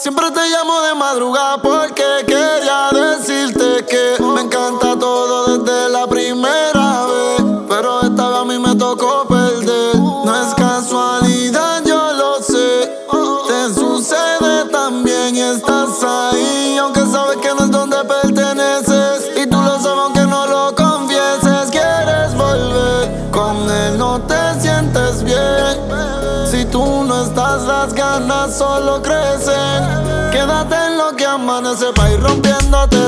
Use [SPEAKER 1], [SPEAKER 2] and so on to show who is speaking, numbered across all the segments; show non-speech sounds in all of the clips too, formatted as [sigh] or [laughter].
[SPEAKER 1] Siempre te llamo de madrugada porque quería decirte que me encanta las ganas solo crecen. Quédate en lo que amanece, pa' ir rompiéndote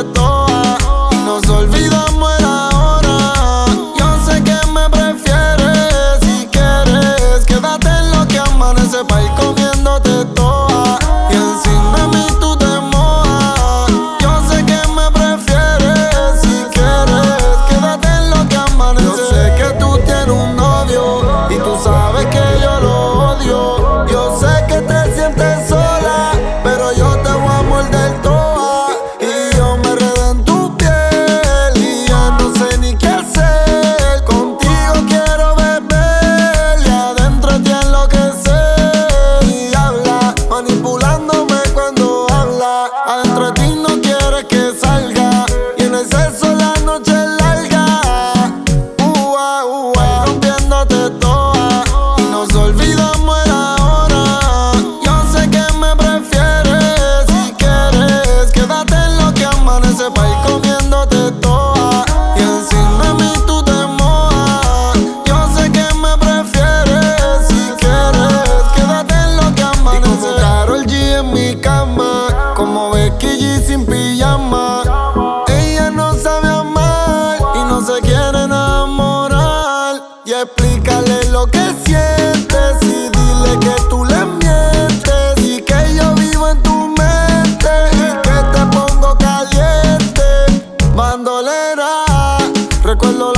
[SPEAKER 1] Becky sin pijama. Ella no sabe amar y no se quiere enamorar. Y explícale lo que sientes y dile que tú le mientes. Y que yo vivo en tu mente y que te pongo caliente. Bandolera, recuerdo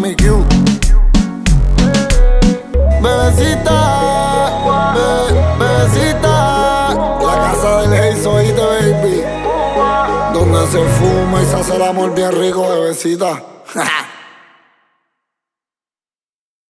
[SPEAKER 1] Q. Bebecita, bebecita, la casa del Hey Soyte, baby. Donde se fuma y se hace el amor bien rico, bebecita. [laughs]